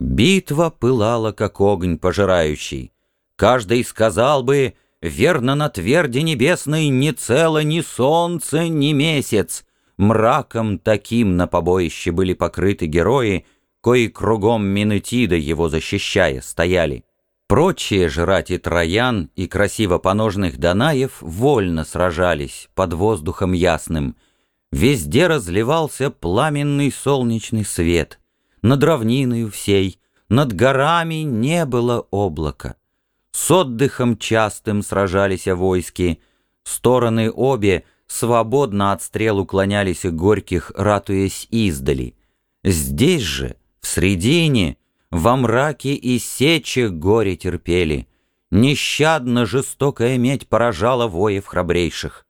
Битва пылала, как огонь пожирающий. Каждый сказал бы, верно на тверди небесной не цело ни солнце, ни месяц. Мраком таким на побоище были покрыты герои, кои кругом Минетида его защищая стояли. Прочие же рати Троян и красиво поножных Данаев вольно сражались под воздухом ясным. Везде разливался пламенный солнечный свет над равниною всей, над горами не было облака. С отдыхом частым сражались войски, стороны обе свободно от стрел уклонялись горьких, ратуясь издали. Здесь же, в средине, во мраке и сече горе терпели. Нещадно жестокая медь поражала воев храбрейших.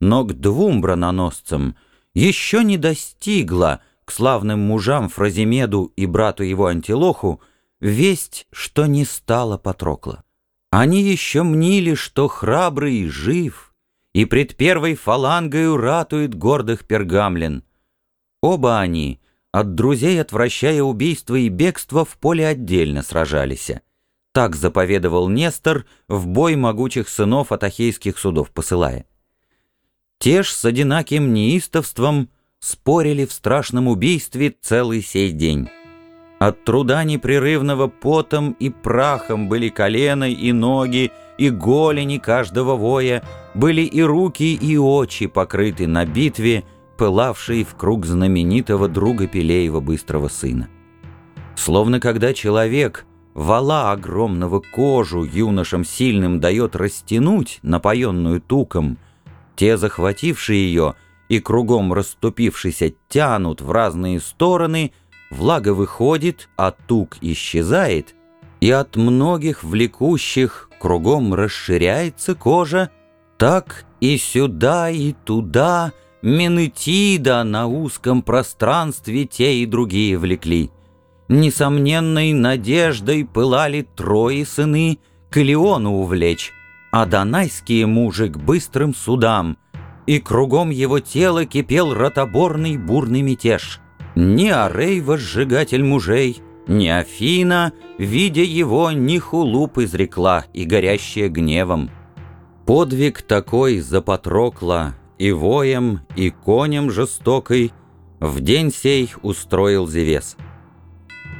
Но к двум брононосцам еще не достигла — к славным мужам Фразимеду и брату его Антилоху весть, что не стало Патрокла. Они еще мнили, что храбрый жив, и пред первой фалангою ратует гордых пергамлен. Оба они, от друзей отвращая убийство и бегство, в поле отдельно сражались. Так заповедовал Нестор, в бой могучих сынов от ахейских судов посылая. Те ж с одинаким неистовством спорили в страшном убийстве целый сей день. От труда непрерывного потом и прахом были колено и ноги, и голени каждого воя, были и руки, и очи покрыты на битве, пылавшей в круг знаменитого друга Пелеева быстрого сына. Словно когда человек вала огромного кожу юношам сильным дает растянуть, напоенную туком, те, захватившие ее, — и кругом расступившись тянут в разные стороны, влага выходит, а тук исчезает, и от многих влекущих кругом расширяется кожа, так и сюда, и туда Менетида на узком пространстве те и другие влекли. Несомненной надеждой пылали трое сыны к Илеону увлечь, а донайские мужи к быстрым судам — и кругом его тела кипел ротоборный бурный мятеж. Ни Арей, возжигатель мужей, ни Афина, видя его, ни хулуп изрекла и горящая гневом. Подвиг такой за Патрокла и воем, и конем жестокой в день сей устроил Зевес.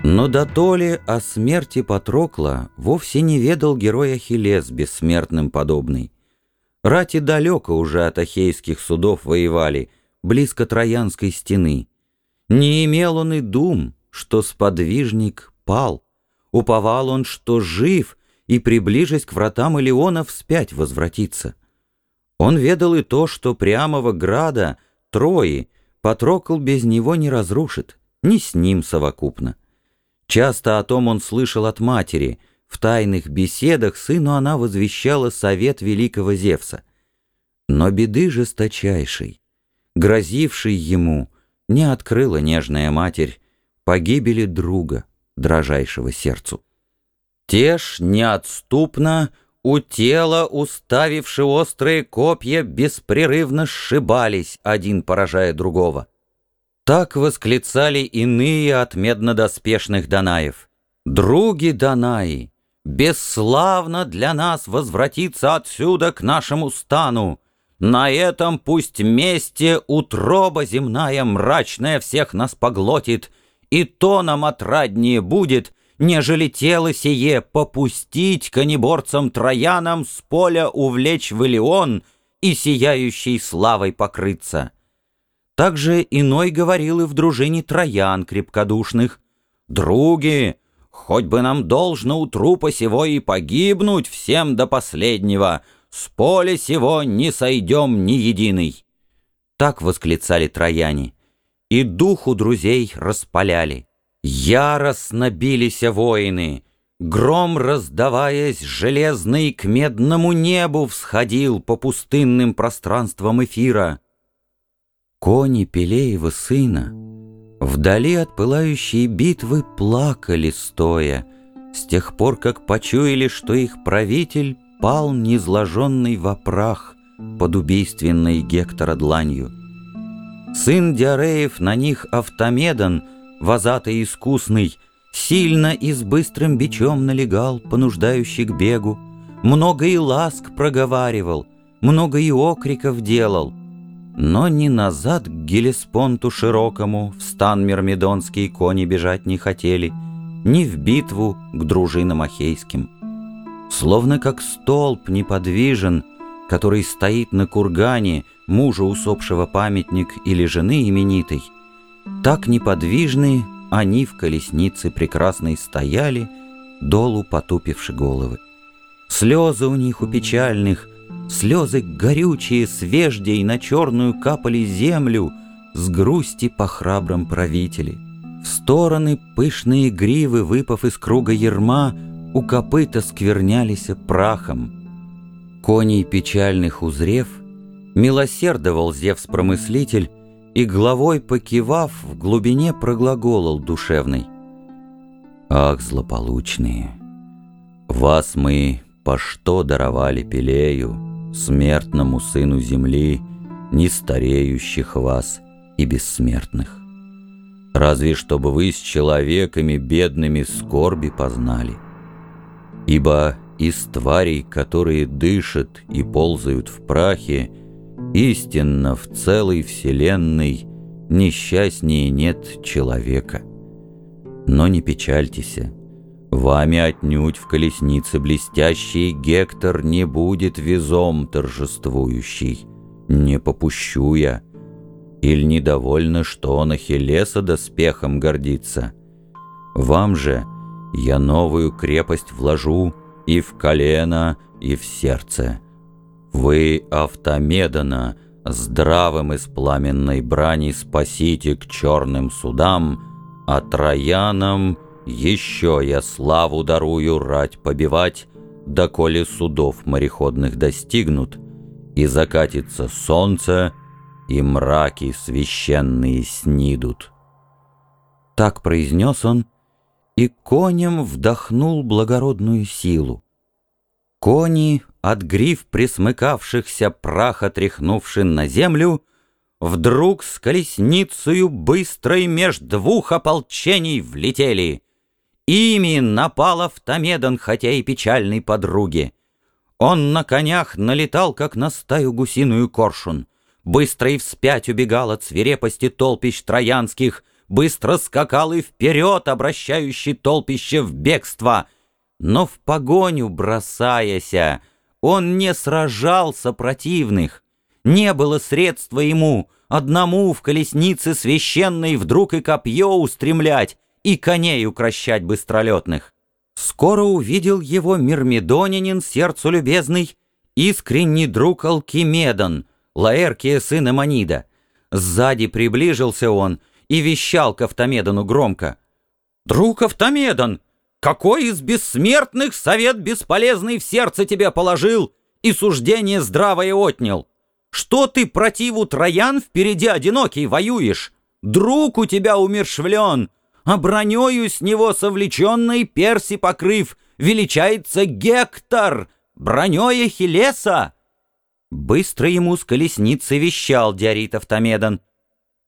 Но до толи о смерти Патрокла вовсе не ведал герой Ахиллес бессмертным подобный. Рати далеко уже от ахейских судов воевали, близко Троянской стены. Не имел он и дум, что сподвижник пал. Уповал он, что жив, и, приближась к вратам Илеона, вспять возвратится. Он ведал и то, что прямого града, Трои, Патрокл без него не разрушит, ни с ним совокупно. Часто о том он слышал от матери — в тайных беседах сыну она возвещала совет великого Зевса. Но беды жесточайшей, грозившей ему, не открыла нежная матерь погибели друга, дрожайшего сердцу. Те ж неотступно у тела, уставивши острые копья, беспрерывно сшибались, один поражая другого. Так восклицали иные от меднодоспешных Данаев. «Други Данаи, Бесславно для нас возвратиться отсюда к нашему стану. На этом пусть месте утроба земная мрачная всех нас поглотит, и то нам отраднее будет, нежели тело сие попустить конеборцам Троянам с поля увлечь в Илеон и сияющей славой покрыться. Также иной говорил и в дружине Троян крепкодушных. «Други, Хоть бы нам должно у трупа сего и погибнуть всем до последнего, с поля сего не сойдем ни единый. Так восклицали трояне, и духу друзей распаляли. Яростно бились воины, гром раздаваясь железный к медному небу всходил по пустынным пространствам эфира. Кони Пелеева сына — Вдали от пылающей битвы плакали стоя, С тех пор, как почуяли, что их правитель Пал незложенный во прах Под убийственной Гектора дланью. Сын Диареев на них Автомедан, Возатый искусный, Сильно и с быстрым бичом налегал, понуждающий к бегу, Много и ласк проговаривал, много и окриков делал, Но ни назад к Гелеспонту широкому В стан мирмидонские кони бежать не хотели, Ни в битву к дружинам ахейским. Словно как столб неподвижен, который стоит на кургане, мужа усопшего памятник или жены именитой, так неподвижны они в колеснице прекрасной стояли, долу потупивши головы. Слезы у них у печальных, слезы горючие с веждей на черную капали землю, с грусти по храбром правителе. В стороны пышные гривы, выпав из круга ерма, у копыта сквернялись прахом. Коней печальных узрев, милосердовал Зевс-промыслитель и головой покивав, в глубине проглаголал душевный. «Ах, злополучные! Вас мы по что даровали Пелею, смертному сыну земли, не стареющих вас и бессмертных? Разве чтобы вы с человеками бедными скорби познали? Ибо из тварей, которые дышат и ползают в прахе, Истинно в целой вселенной Несчастнее нет человека. Но не печальтесь, Вами отнюдь в колеснице блестящий Гектор не будет визом торжествующий. Не попущу я. Иль недовольно, что он Ахиллеса доспехом гордится. Вам же я новую крепость вложу и в колено, и в сердце. Вы, Автомедона, здравым из пламенной брани спасите к черным судам, а Троянам еще я славу дарую рать побивать, доколе судов мореходных достигнут, и закатится солнце, и мраки священные снидут. Так произнес он, и конем вдохнул благородную силу. Кони, от гриф присмыкавшихся праха тряхнувши на землю, Вдруг с колесницею быстрой меж двух ополчений влетели. Ими напал Автомедон, хотя и печальной подруге. Он на конях налетал, как на стаю гусиную коршун. Быстро и вспять убегал от свирепости толпищ троянских, Быстро скакал и вперед, обращающий толпище в бегство — но в погоню бросаяся, он не сражался противных. Не было средства ему одному в колеснице священной вдруг и копье устремлять, и коней укращать быстролетных. Скоро увидел его мирмидонянин, сердцу любезный, искренний друг Алкимедон, Лаэркия сына Манида. Сзади приближился он и вещал к Автомедону громко. «Друг Автомедон, какой из бессмертных совет бесполезный в сердце тебе положил и суждение здравое отнял? Что ты противу троян впереди одинокий воюешь? Друг у тебя умершвлен, а бронею с него совлеченной перси покрыв, величается Гектор, броней Ахиллеса. Быстро ему с колесницы вещал Диорит Автомедон.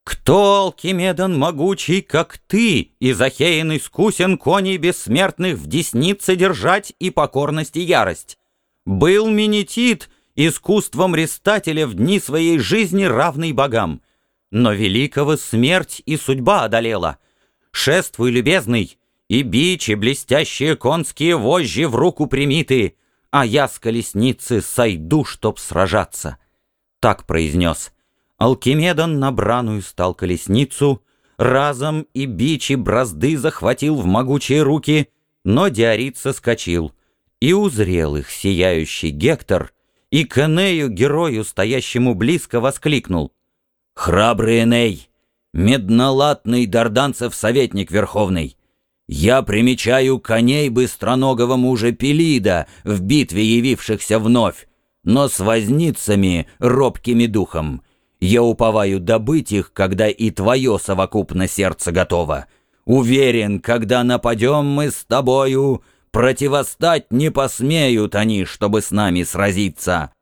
Кто, Алкимедон могучий, как ты, из Ахеин искусен коней бессмертных в деснице держать и покорность и ярость? Был Менетит искусством рестателя в дни своей жизни равный богам, но великого смерть и судьба одолела. Шествуй, любезный, и бичи, блестящие конские вожжи в руку примиты, а я с колесницы сойду, чтоб сражаться. Так произнес Алкимедон на браную стал колесницу, разом и бичи бразды захватил в могучие руки, но Диорит соскочил, и узрел их сияющий Гектор, и к Энею, герою, стоящему близко, воскликнул. «Храбрый Эней, меднолатный дарданцев советник верховный, я примечаю коней быстроногого мужа Пелида, в битве явившихся вновь, но с возницами, робкими духом, я уповаю добыть их, когда и твое совокупно сердце готово. Уверен, когда нападем мы с тобою, противостать не посмеют они, чтобы с нами сразиться.